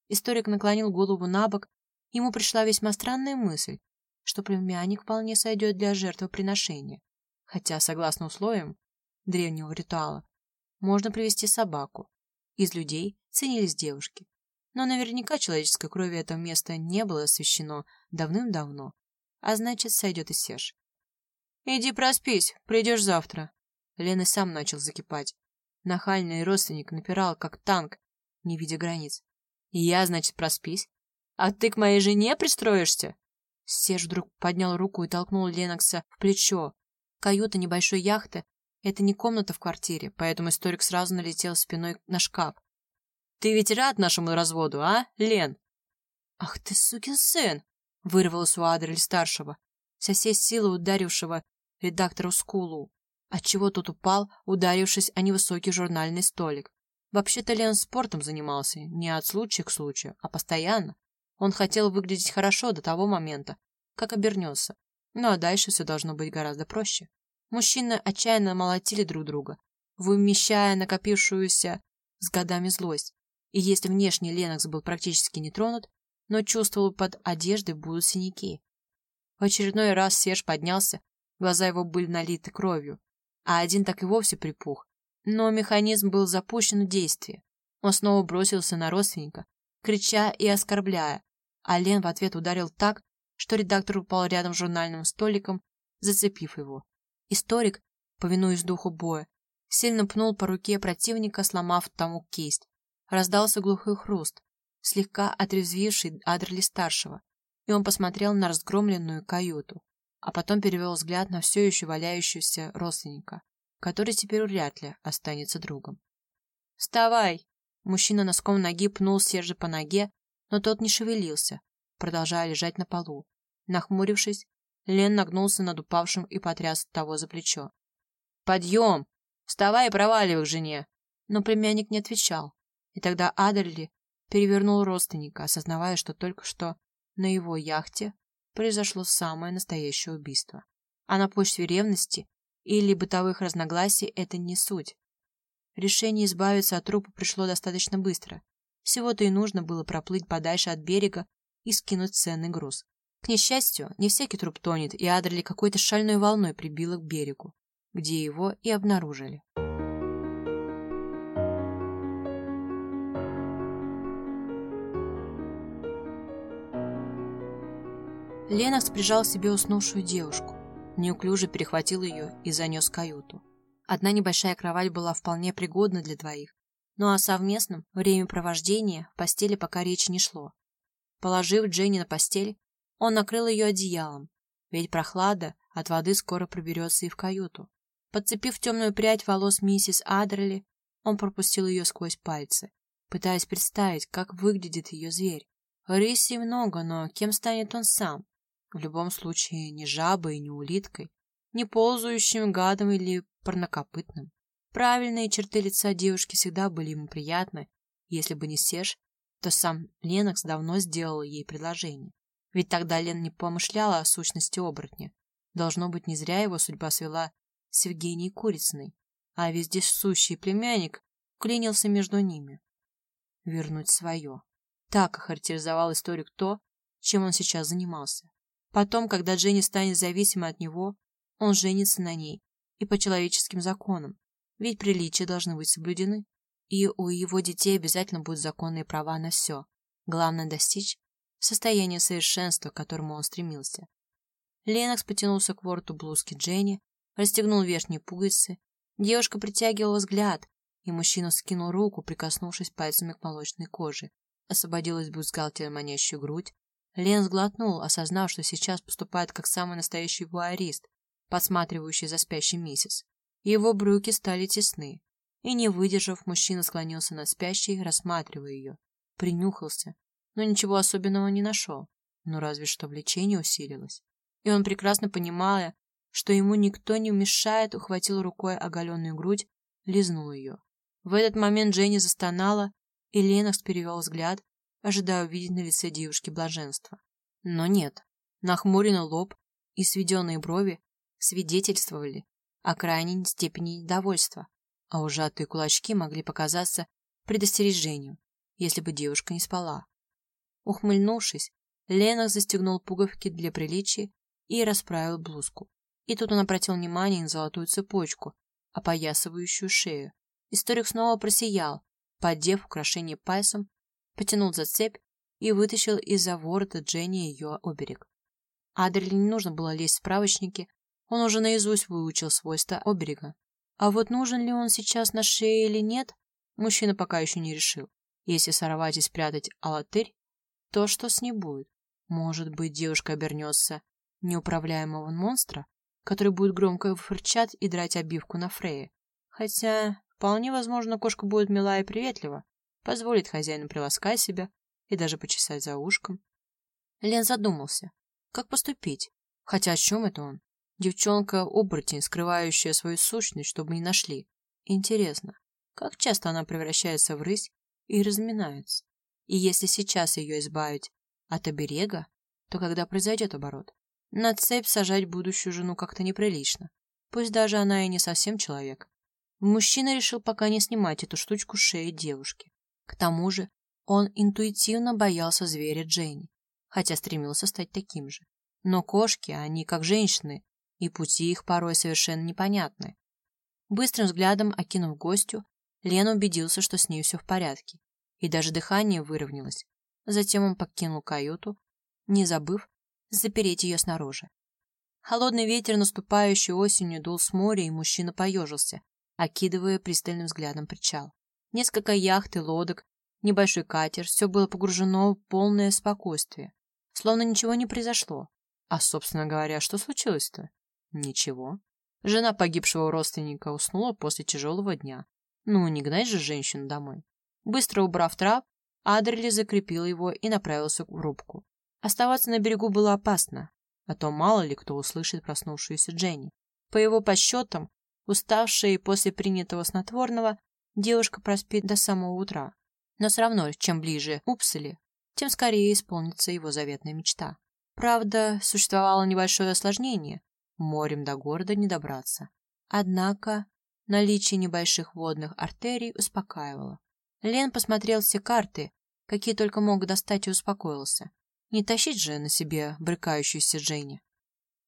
[SPEAKER 1] Историк наклонил голову на бок, ему пришла весьма странная мысль что племянник вполне сойдет для жертвоприношения, хотя, согласно условиям древнего ритуала, можно привести собаку. Из людей ценились девушки. Но наверняка человеческой крови это место не было освящено давным-давно, а значит, сойдет и Серж. «Иди проспись, придешь завтра». Лена сам начал закипать. Нахальный родственник напирал, как танк, не видя границ. «Я, значит, проспись? А ты к моей жене пристроишься?» Серж вдруг поднял руку и толкнул Ленокса в плечо. Каюта небольшой яхты — это не комната в квартире, поэтому историк сразу налетел спиной на шкаф. «Ты ведь рад нашему разводу, а, Лен?» «Ах ты, сукин сын!» — вырвалось у Адрель-старшего, со всей силы ударившего редактору Скулу, отчего тот упал, ударившись о невысокий журнальный столик. Вообще-то Лен спортом занимался не от случая к случаю, а постоянно. Он хотел выглядеть хорошо до того момента, как обернется. Ну а дальше все должно быть гораздо проще. Мужчины отчаянно молотили друг друга, вымещая накопившуюся с годами злость. И если внешне Ленокс был практически не тронут, но чувствовал под одеждой будут синяки. В очередной раз Серж поднялся, глаза его были налиты кровью, а один так и вовсе припух, Но механизм был запущен в действие. Он снова бросился на родственника, крича и оскорбляя, а Лен в ответ ударил так, что редактор упал рядом с журнальным столиком, зацепив его. Историк, повинуясь духу боя, сильно пнул по руке противника, сломав тому кисть. Раздался глухой хруст, слегка отрезвивший Адерли-старшего, и он посмотрел на разгромленную каюту, а потом перевел взгляд на все еще валяющегося родственника, который теперь вряд ли останется другом. «Вставай!» Мужчина носком ноги пнул Сержа по ноге, но тот не шевелился, продолжая лежать на полу. Нахмурившись, Лен нагнулся над упавшим и потряс того за плечо. «Подъем! Вставай и проваливай к жене!» Но племянник не отвечал, и тогда Адерли перевернул родственника, осознавая, что только что на его яхте произошло самое настоящее убийство. А на почве ревности или бытовых разногласий это не суть. Решение избавиться от трупа пришло достаточно быстро. Всего-то и нужно было проплыть подальше от берега и скинуть ценный груз. К несчастью, не всякий труп тонет, и Адрели какой-то шальной волной прибило к берегу, где его и обнаружили. Ленокс прижал себе уснувшую девушку, неуклюже перехватил ее и занес каюту. Одна небольшая кровать была вполне пригодна для двоих, ну а совместном времяпровождении в постели пока речи не шло. Положив Дженни на постель, он накрыл ее одеялом, ведь прохлада от воды скоро проберется и в каюту. Подцепив темную прядь волос миссис Адерли, он пропустил ее сквозь пальцы, пытаясь представить, как выглядит ее зверь. Рысей много, но кем станет он сам? В любом случае, не жабой, не улиткой, не ползающим гадом или парнокопытным. Правильные черты лица девушки всегда были ему приятны. Если бы не Серж, то сам Ленокс давно сделал ей предложение. Ведь тогда Лен не помышляла о сущности оборотня. Должно быть, не зря его судьба свела с Евгенией Курицыной, а вездесущий племянник клинился между ними. Вернуть свое. Так охарактеризовал историк то, чем он сейчас занимался. Потом, когда Дженни станет зависимой от него, он женится на ней и по человеческим законам, ведь приличия должны быть соблюдены, и у его детей обязательно будут законные права на все. Главное достичь состояния совершенства, к которому он стремился. Ленокс потянулся к вороту блузки Дженни, расстегнул верхние пуговицы. Девушка притягивала взгляд, и мужчина скинул руку, прикоснувшись пальцами к молочной коже. Освободилась бюстгальтера манящую грудь, Лен сглотнул, осознав, что сейчас поступает как самый настоящий вуарист, подсматривающий за спящей миссис. Его брюки стали тесны, и, не выдержав, мужчина склонился над спящей, рассматривая ее. Принюхался, но ничего особенного не нашел, но разве что влечение усилилось. И он, прекрасно понимая, что ему никто не мешает, ухватил рукой оголенную грудь, лизнул ее. В этот момент Дженни застонала, и Ленокс перевел взгляд, ожидая увидеть на лице девушки блаженство. Но нет. Нахмуренный лоб и сведенные брови свидетельствовали о крайней степени недовольства, а ужатые кулачки могли показаться предостережением, если бы девушка не спала. Ухмыльнувшись, Лена застегнул пуговки для приличия и расправил блузку. И тут он обратил внимание на золотую цепочку, опоясывающую шею. Историк снова просиял, поддев украшение пальцем потянул за цепь и вытащил из-за ворота Дженни ее оберег. Адреле не нужно было лезть в справочники, он уже наизусть выучил свойства оберега. А вот нужен ли он сейчас на шее или нет, мужчина пока еще не решил. Если сорвать и спрятать алатырь, то что с ней будет? Может быть, девушка обернется неуправляемого монстра, который будет громко фырчать и драть обивку на Фрейе. Хотя, вполне возможно, кошка будет мила и приветлива, позволит хозяину приласкать себя и даже почесать за ушком. Лен задумался, как поступить, хотя о чем это он? Девчонка-оборотень, скрывающая свою сущность, чтобы не нашли. Интересно, как часто она превращается в рысь и разминается? И если сейчас ее избавить от оберега, то когда произойдет оборот? На цепь сажать будущую жену как-то неприлично. Пусть даже она и не совсем человек. Мужчина решил пока не снимать эту штучку с шеи девушки. К тому же он интуитивно боялся зверя Дженни, хотя стремился стать таким же. Но кошки, они как женщины, и пути их порой совершенно непонятны. Быстрым взглядом окинув гостю, Лен убедился, что с ней все в порядке, и даже дыхание выровнялось. Затем он покинул каюту, не забыв запереть ее снаружи. Холодный ветер, наступающий осенью, дул с моря, и мужчина поежился, окидывая пристальным взглядом причал. Несколько яхт и лодок, небольшой катер, все было погружено в полное спокойствие, словно ничего не произошло. А, собственно говоря, что случилось-то? Ничего. Жена погибшего родственника уснула после тяжелого дня. Ну, не гнать же женщину домой. Быстро убрав трап, Адрели закрепил его и направился в рубку. Оставаться на берегу было опасно, а то мало ли кто услышит проснувшуюся Дженни. По его подсчетам, уставшая и после принятого снотворного, девушка проспит до самого утра. Но все равно, чем ближе Упсали, тем скорее исполнится его заветная мечта. Правда, существовало небольшое осложнение. Морем до города не добраться. Однако наличие небольших водных артерий успокаивало. Лен посмотрел все карты, какие только мог достать и успокоился. Не тащить же на себе брыкающуюся Дженни.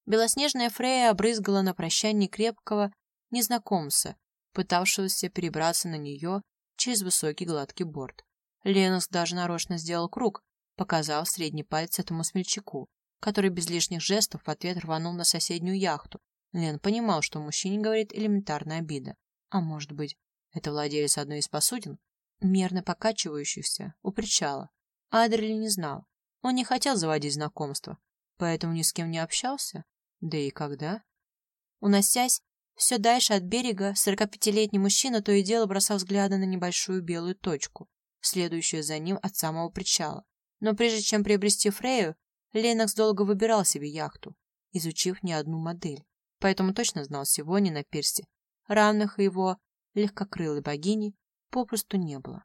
[SPEAKER 1] Белоснежная Фрея обрызгала на прощание крепкого незнакомца, пытавшегося перебраться на нее через высокий гладкий борт. Ленокс даже нарочно сделал круг, показав средний палец этому смельчаку, который без лишних жестов в ответ рванул на соседнюю яхту. Лен понимал, что мужчине говорит элементарная обида. А может быть, это владелец одной из посудин, мерно покачивающихся у причала. Адрели не знал, он не хотел заводить знакомства, поэтому ни с кем не общался. Да и когда? Уносясь все дальше от берега, сорокапятилетний мужчина то и дело бросал взгляды на небольшую белую точку, следующую за ним от самого причала. Но прежде чем приобрести Фрею, Ленокс долго выбирал себе яхту, изучив не одну модель, поэтому точно знал сегодня на пирсе. Равных его легкокрылой богини попросту не было.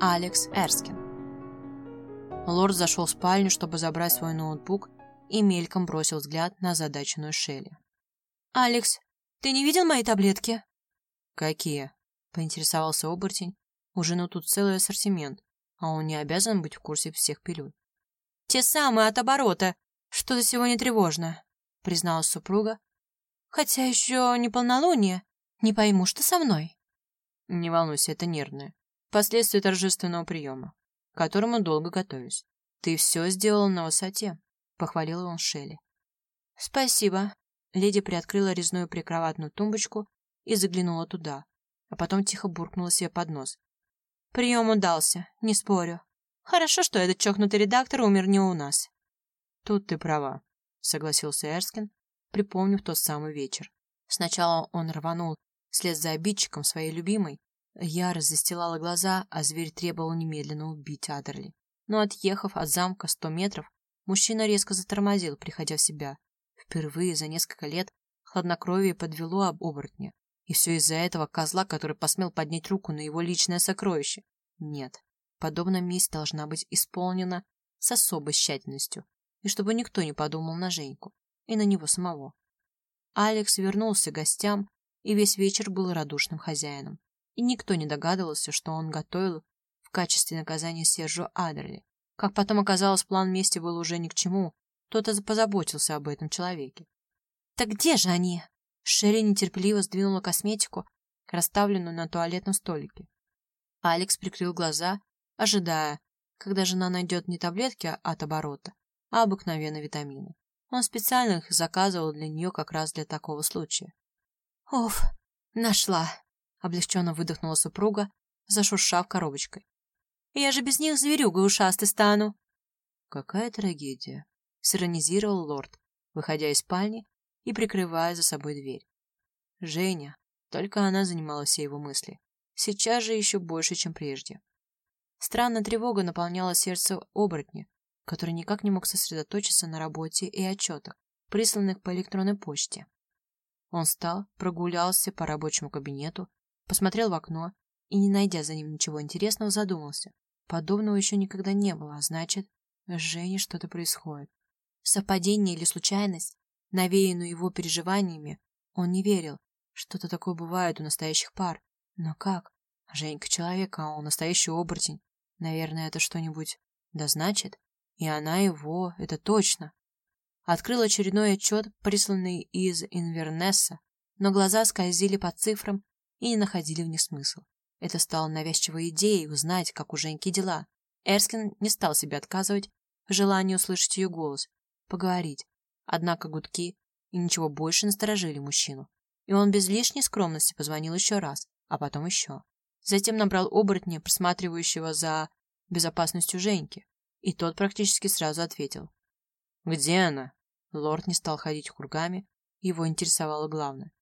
[SPEAKER 1] Алекс Эрскин. Лорд зашел в спальню, чтобы забрать свой ноутбук, и мельком бросил взгляд на задаченную Шелли. «Алекс, ты не видел мои таблетки?» «Какие?» — поинтересовался оборотень. «Уже ну тут целый ассортимент, а он не обязан быть в курсе всех пилюль». «Те самые от оборота. Что-то сегодня тревожно», — призналась супруга. «Хотя еще не полнолуние. Не пойму, что со мной».
[SPEAKER 2] «Не волнуйся, это нервное последствия торжественного приема, которому долго готовились. Ты все сделала на высоте, — похвалил он Шелли.
[SPEAKER 1] Спасибо. Леди приоткрыла резную прикроватную тумбочку и заглянула туда, а потом тихо буркнула себе под нос. Прием удался, не спорю. Хорошо, что этот чокнутый редактор умер не у нас.
[SPEAKER 2] Тут ты права, — согласился Эрскин, припомнив тот самый вечер. Сначала он рванул вслед за обидчиком своей любимой, Ярость застилала глаза, а зверь требовал немедленно убить Адерли. Но отъехав от замка сто метров, мужчина резко затормозил, приходя в себя. Впервые за несколько лет хладнокровие подвело об оборотне. И все из-за этого козла, который посмел поднять руку на его личное сокровище. Нет, подобная месть должна быть исполнена с особой тщательностью, и чтобы никто не подумал на Женьку и на него самого. Алекс вернулся к гостям и весь вечер был радушным хозяином и никто не догадывался, что он готовил в качестве наказания Сержу Адерли. Как потом оказалось, план мести был уже ни к чему, кто-то позаботился об этом человеке.
[SPEAKER 1] «Так где же они?» Шерри нетерпеливо сдвинула косметику, расставленную на туалетном столике. Алекс прикрыл глаза, ожидая, когда жена найдет не таблетки от оборота, а обыкновенные витамины. Он специально их заказывал для нее как раз для такого случая. «Оф, нашла!» Облегченно выдохнула супруга, зашуршав коробочкой. «Я же без них зверюгой ушастой стану!»
[SPEAKER 2] «Какая трагедия!» — сиронизировал лорд, выходя из спальни и прикрывая за собой дверь. Женя, только она занимала все его мысли. Сейчас же еще больше, чем прежде. Странная тревога наполняла сердце оборотня, который никак не мог сосредоточиться на работе и отчетах, присланных по электронной почте. Он встал, прогулялся по рабочему кабинету посмотрел в окно и, не найдя за ним ничего интересного, задумался. Подобного еще никогда не было, а значит, с Женей что-то происходит. Совпадение или случайность, навеянную его переживаниями, он не верил. Что-то такое бывает у настоящих пар. Но как? Женька человек, а он настоящий оборотень. Наверное, это что-нибудь да значит? И она его, это точно. Открыл очередной отчет, присланный из Инвернесса, но глаза скользили по цифрам и не находили в них смысл. Это стало навязчивой идеей узнать, как у Женьки дела. Эрскин не стал себе отказывать в желании услышать ее голос, поговорить. Однако гудки и ничего больше насторожили мужчину. И он без лишней скромности позвонил еще раз, а потом еще. Затем набрал оборотня, присматривающего за безопасностью Женьки, и тот практически сразу ответил. «Где она?» Лорд не стал ходить кругами, его интересовало главное.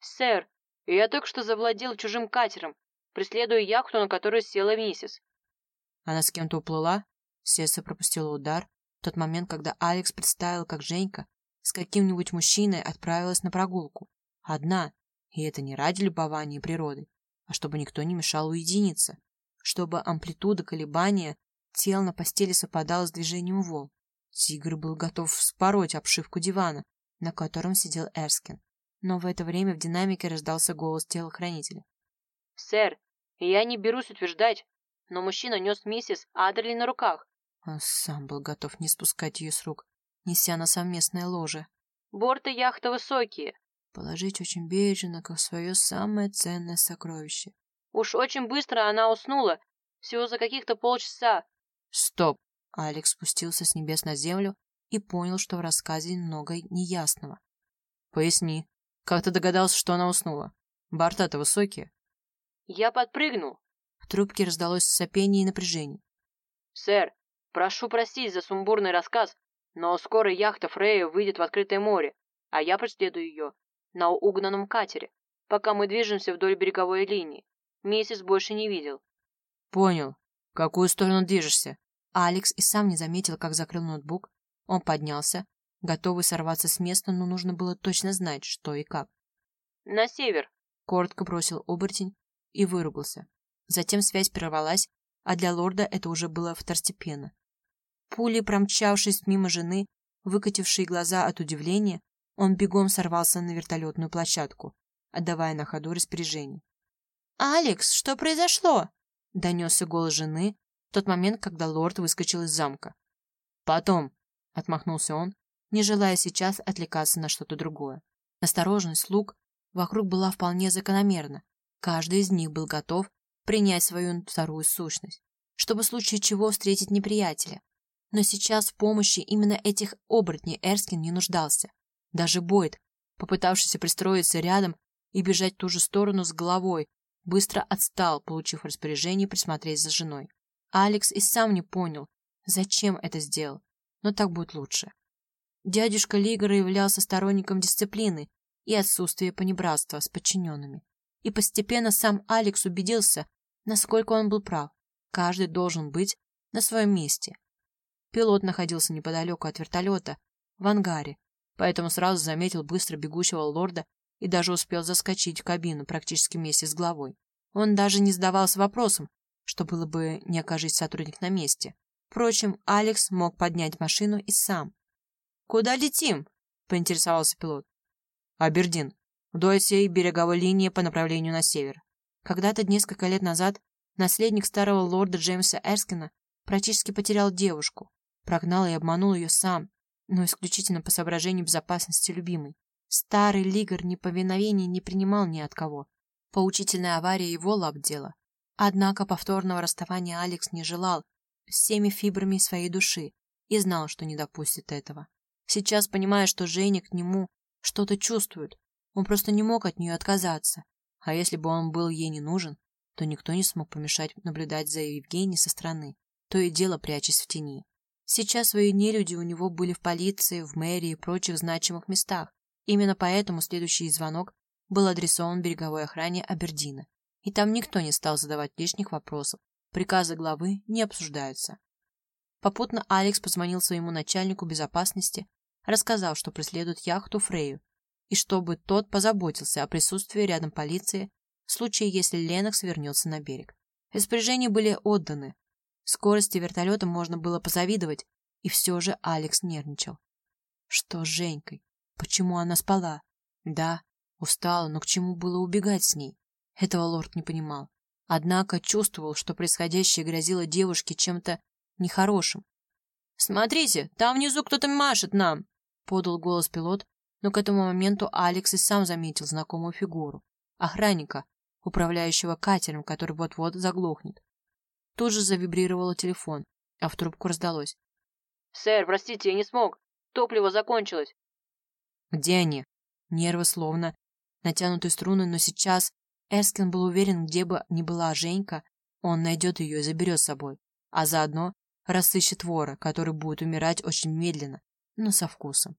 [SPEAKER 3] «Сэр, я только что завладел чужим катером, преследуя яхту, на которую села миссис».
[SPEAKER 2] Она с кем-то уплыла? Сердце пропустило удар в тот момент, когда Алекс представил, как Женька с каким-нибудь мужчиной отправилась на прогулку. Одна, и это не ради любования природы, а чтобы никто не мешал уединиться, чтобы амплитуда колебания тел на постели совпадала с движением волн. Тигр был готов вспороть обшивку дивана, на котором сидел Эрскин. Но в это время в динамике раздался голос телохранителя.
[SPEAKER 3] «Сэр, я не берусь утверждать, но мужчина нес миссис Адерли на руках.
[SPEAKER 2] Он сам был готов не спускать ее с рук, неся на совместное ложе.
[SPEAKER 3] Борты яхты высокие.
[SPEAKER 2] Положить очень бережно, как свое самое ценное сокровище.
[SPEAKER 3] Уж очень быстро она уснула, всего за каких-то полчаса.
[SPEAKER 2] Стоп! Алекс спустился с небес на землю и понял, что в рассказе много неясного. Поясни, как ты догадался, что она уснула? Борта-то высокие.
[SPEAKER 3] Я подпрыгнул.
[SPEAKER 2] В трубке раздалось сопение и напряжение.
[SPEAKER 3] Сэр, прошу простить за сумбурный рассказ, но скоро яхта Фрея выйдет в открытое море, а я преследую ее на угнанном катере, пока мы движемся вдоль береговой линии. Миссис больше не видел.
[SPEAKER 2] Понял. В какую сторону движешься? Алекс и сам не заметил, как закрыл ноутбук. Он поднялся, готовый сорваться с места, но нужно было точно знать, что и как.
[SPEAKER 3] На север.
[SPEAKER 2] Коротко бросил оборотень и выругался. Затем связь прервалась, а для лорда это уже было второстепенно. Пулей промчавшись мимо жены, выкатившей глаза от удивления, он бегом сорвался на вертолетную площадку, отдавая на ходу распоряжение. «Алекс, что произошло?» — донесся голос жены в тот момент, когда лорд выскочил из замка. «Потом», — отмахнулся он, не желая сейчас отвлекаться на что-то другое. Осторожность слуг вокруг была вполне закономерна. Каждый из них был готов принять свою вторую сущность, чтобы в случае чего встретить неприятеля. Но сейчас в помощи именно этих оборотней Эрскин не нуждался. Даже Бойд, попытавшийся пристроиться рядом и бежать в ту же сторону с головой, быстро отстал, получив распоряжение присмотреть за женой. Алекс и сам не понял, зачем это сделал, но так будет лучше. Дядюшка Лигора являлся сторонником дисциплины и отсутствия понебратства с подчиненными. И постепенно сам Алекс убедился, насколько он был прав. Каждый должен быть на своем месте. Пилот находился неподалеку от вертолета, в ангаре, поэтому сразу заметил быстро бегущего лорда и даже успел заскочить в кабину практически вместе с главой. Он даже не задавался вопросом, что было бы, не окажись сотрудник на месте. Впрочем, Алекс мог поднять машину и сам. «Куда летим?» — поинтересовался пилот. «Абердин. Вдоль всей береговой линии по направлению на север. Когда-то несколько лет назад наследник старого лорда Джеймса Эрскина практически потерял девушку, прогнал и обманул ее сам, но исключительно по соображению безопасности любимой. Старый лигар неповиновения не принимал ни от кого. Поучительная авария его лап дело. Однако повторного расставания Алекс не желал всеми фибрами своей души и знал, что не допустит этого. Сейчас, понимая, что Женя к нему что-то чувствует, он просто не мог от нее отказаться. А если бы он был ей не нужен, то никто не смог помешать наблюдать за Евгенией со стороны, то и дело прячась в тени. Сейчас свои нелюди у него были в полиции, в мэрии и прочих значимых местах. Именно поэтому следующий звонок был адресован береговой охране Абердина. И там никто не стал задавать лишних вопросов. Приказы главы не обсуждаются. Попутно Алекс позвонил своему начальнику безопасности, рассказал, что преследует яхту Фрею, и чтобы тот позаботился о присутствии рядом полиции в случае, если Ленокс вернется на берег. Распоряжения были отданы. Скорости вертолета можно было позавидовать, и все же Алекс нервничал. Что с Женькой? Почему она спала? Да, устала, но к чему было убегать с ней? Этого лорд не понимал. Однако чувствовал, что происходящее грозило девушке чем-то нехорошим. «Смотрите, там внизу кто-то машет нам!» — подал голос пилот, но к этому моменту Алекс и сам заметил знакомую фигуру — охранника, управляющего катером, который вот-вот заглохнет. Тут же завибрировал телефон, а в трубку раздалось.
[SPEAKER 3] «Сэр, простите, я не смог. Топливо закончилось».
[SPEAKER 2] «Где они?» Нервы словно натянутые струны, но сейчас Эрскин был уверен, где бы ни была Женька, он найдет ее и заберет с собой, а заодно рассыщет вора, который будет умирать очень медленно, но со вкусом.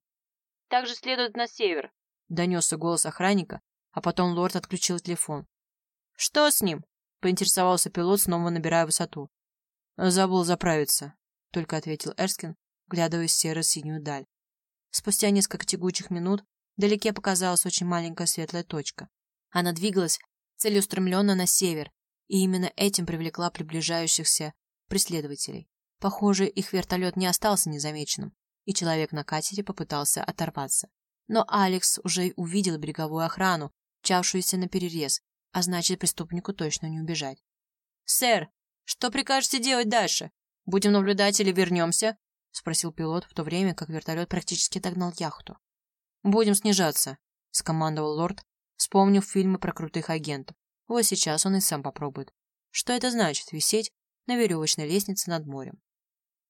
[SPEAKER 3] «Также следует на север», —
[SPEAKER 2] донесся голос охранника, а потом лорд отключил телефон. «Что с ним?» — поинтересовался пилот, снова набирая высоту. «Забыл заправиться», — только ответил Эрскин, глядывая в серо-синюю даль. Спустя несколько тягучих минут вдалеке показалась очень маленькая светлая точка. Она двигалась целеустремленно на север, и именно этим привлекла приближающихся преследователей. Похоже, их вертолет не остался незамеченным, и человек на катере попытался оторваться. Но Алекс уже увидел береговую охрану, чавшуюся на перерез, а значит, преступнику точно не убежать. «Сэр, что прикажете делать дальше? Будем наблюдать или вернемся?» — спросил пилот, в то время как вертолет практически догнал яхту. «Будем снижаться», — скомандовал лорд, вспомнив фильмы про крутых агентов. Вот сейчас он и сам попробует. Что это значит — висеть на веревочной лестнице над морем?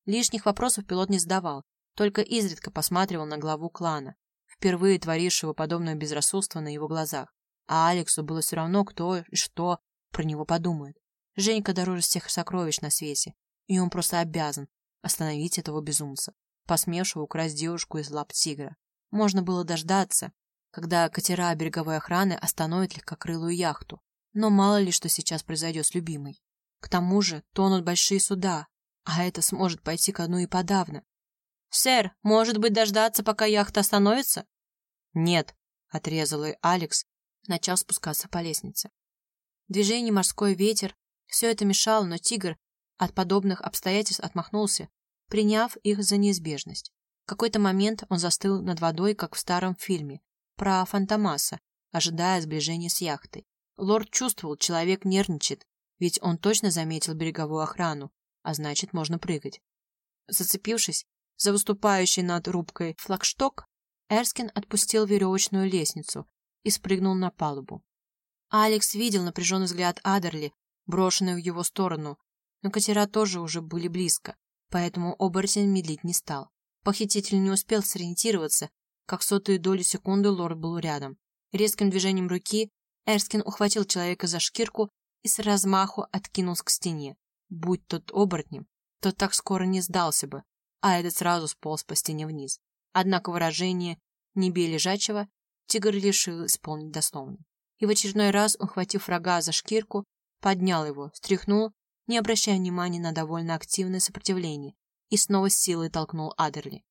[SPEAKER 2] Лишних вопросов пилот не задавал, только изредка посматривал на главу клана, впервые творившего подобное безрассудство на его глазах. А Алексу было все равно, кто и что про него подумает. Женька дороже всех сокровищ на свете, и он просто обязан остановить этого безумца, посмевшего украсть девушку из лап тигра. Можно было дождаться, когда катера береговой охраны остановят легкокрылую яхту. Но мало ли что сейчас произойдет с любимой. К тому же тонут большие суда, а это сможет пойти ко дну и подавно. «Сэр, может быть, дождаться, пока яхта остановится?» «Нет», — отрезал и Алекс, начал спускаться по лестнице. Движение морской ветер, все это мешало, но тигр от подобных обстоятельств отмахнулся, приняв их за неизбежность. В какой-то момент он застыл над водой, как в старом фильме про Фантомаса, ожидая сближения с яхтой. Лорд чувствовал, человек нервничает, ведь он точно заметил береговую охрану, а значит, можно прыгать. Зацепившись за выступающий над рубкой флагшток, Эрскин отпустил веревочную лестницу и спрыгнул на палубу. Алекс видел напряженный взгляд Адерли, брошенный в его сторону, но катера тоже уже были близко, поэтому оборотень медлить не стал. Похититель не успел сориентироваться, как сотую долю секунды лорд был рядом. Резким движением руки Эрскин ухватил человека за шкирку и с размаху откинулся к стене. Будь тот оборотнем, тот так скоро не сдался бы, а этот сразу сполз по стене вниз. Однако выражение «не бей лежачего» тигр решил исполнить дословно. И в очередной раз, ухватив врага за шкирку, поднял его, стряхнул, не обращая внимания на довольно активное сопротивление, и снова с силой толкнул Адерли.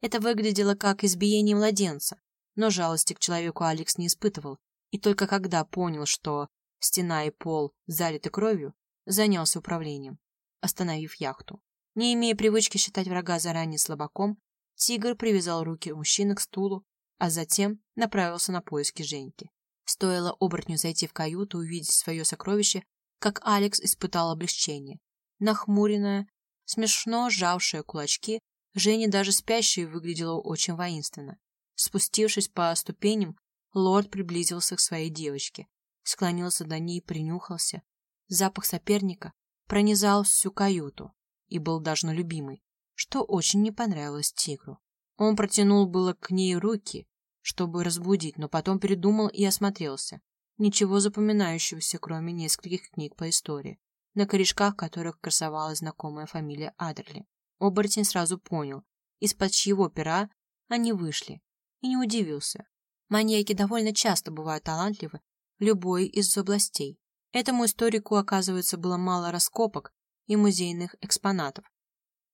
[SPEAKER 2] Это выглядело как избиение младенца, но жалости к человеку Алекс не испытывал, и только когда понял, что стена и пол залиты кровью, занялся управлением, остановив яхту. Не имея привычки считать врага заранее слабаком, тигр привязал руки мужчины к стулу, а затем направился на поиски Женьки. Стоило оборотню зайти в каюту и увидеть свое сокровище, как Алекс испытал облегчение. Нахмуренная, смешно сжавшая кулачки, Женя даже спящая выглядела очень воинственно. Спустившись по ступеням, лорд приблизился к своей девочке, склонился до ней и принюхался. Запах соперника пронизал всю каюту и был даже любимый, что очень не понравилось тигру. Он протянул было к ней руки, чтобы разбудить, но потом передумал и осмотрелся. Ничего запоминающегося, кроме нескольких книг по истории, на корешках которых красовалась знакомая фамилия Адерли. Оборотень сразу понял, из-под чьего пера они вышли, и не удивился. Маньяки довольно часто бывают талантливы в любой из областей. Этому историку, оказывается, было мало раскопок и музейных экспонатов.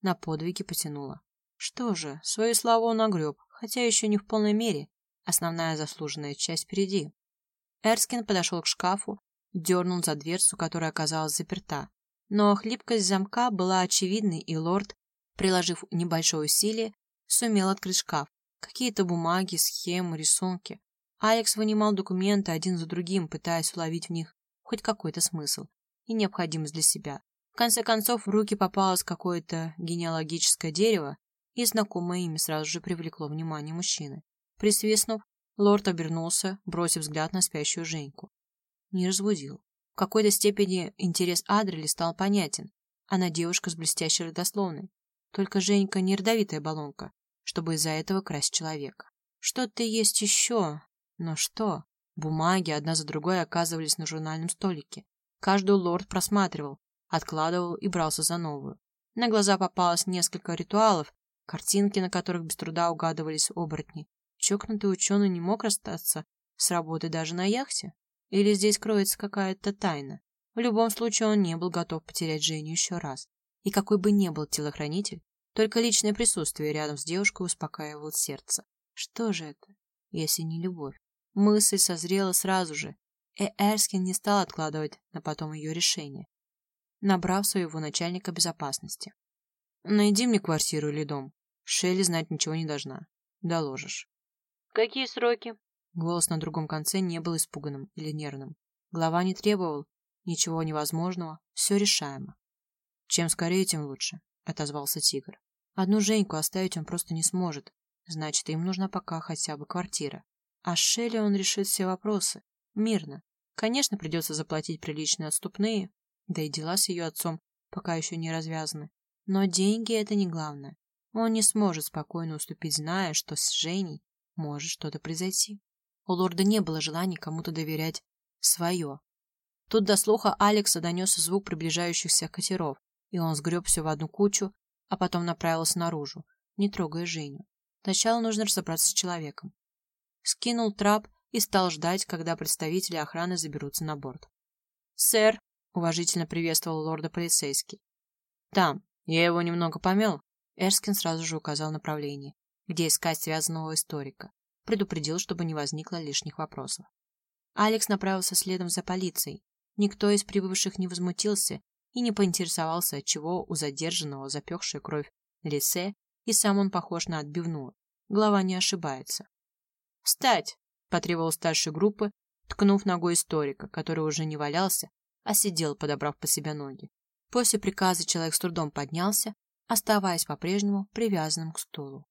[SPEAKER 2] На подвиги потянуло. Что же, свою славу он огреб, хотя еще не в полной мере. Основная заслуженная часть впереди. Эрскин подошел к шкафу, дернул за дверцу, которая оказалась заперта. Но хлипкость замка была очевидной, и лорд, приложив небольшое усилие, сумел открыть шкаф. Какие-то бумаги, схемы, рисунки. Алекс вынимал документы один за другим, пытаясь уловить в них хоть какой-то смысл и необходимость для себя. Конце концов, в руки попалось какое-то генеалогическое дерево, и знакомое имя сразу же привлекло внимание мужчины. Присвистнув, лорд обернулся, бросив взгляд на спящую Женьку. Не разбудил. В какой-то степени интерес Адрели стал понятен. Она девушка с блестящей родословной. Только Женька не родовитая баллонка, чтобы из-за этого красть человека. Что-то есть еще. Но что? Бумаги одна за другой оказывались на журнальном столике. Каждую лорд просматривал, откладывал и брался за новую. На глаза попалось несколько ритуалов, картинки, на которых без труда угадывались оборотни. Чокнутый ученый не мог расстаться с работой даже на яхте? Или здесь кроется какая-то тайна? В любом случае он не был готов потерять Женю еще раз. И какой бы ни был телохранитель, только личное присутствие рядом с девушкой успокаивало сердце. Что же это, если не любовь? Мысль созрела сразу же, и Эрскин не стал откладывать на потом ее решение набрав своего начальника безопасности. «Найди мне квартиру или дом. Шелли знать ничего не должна. Доложишь».
[SPEAKER 3] «Какие сроки?»
[SPEAKER 2] Голос на другом конце не был испуганным или нервным. Глава не требовал ничего невозможного, все решаемо. «Чем скорее, тем лучше», — отозвался тигр. «Одну Женьку оставить он просто не сможет. Значит, им нужна пока хотя бы квартира. А с Шелли он решит все вопросы. Мирно. Конечно, придется заплатить приличные отступные, да и дела с ее отцом пока еще не развязаны. Но деньги — это не главное. Он не сможет спокойно уступить, зная, что с Женей может что-то произойти. У лорда не было желания кому-то доверять свое. Тут до слуха Алекса донесся звук приближающихся катеров, и он сгреб все в одну кучу, а потом направился наружу, не трогая Женю. Сначала нужно разобраться с человеком. Скинул трап и стал ждать, когда представители охраны заберутся на борт. «Сэр!» Уважительно приветствовал лорда полицейский. Там, я его немного помел. Эрскин сразу же указал направление, где искать связанного историка. Предупредил, чтобы не возникло лишних вопросов. Алекс направился следом за полицией. Никто из прибывших не возмутился и не поинтересовался, отчего у задержанного запекшая кровь на лице, и сам он похож на отбивную. Глава не ошибается. «Встать!» — потребовал старшей группы, ткнув ногой историка, который уже не валялся, а сидел, подобрав по себе ноги. После приказа человек с трудом поднялся, оставаясь по-прежнему привязанным к стулу.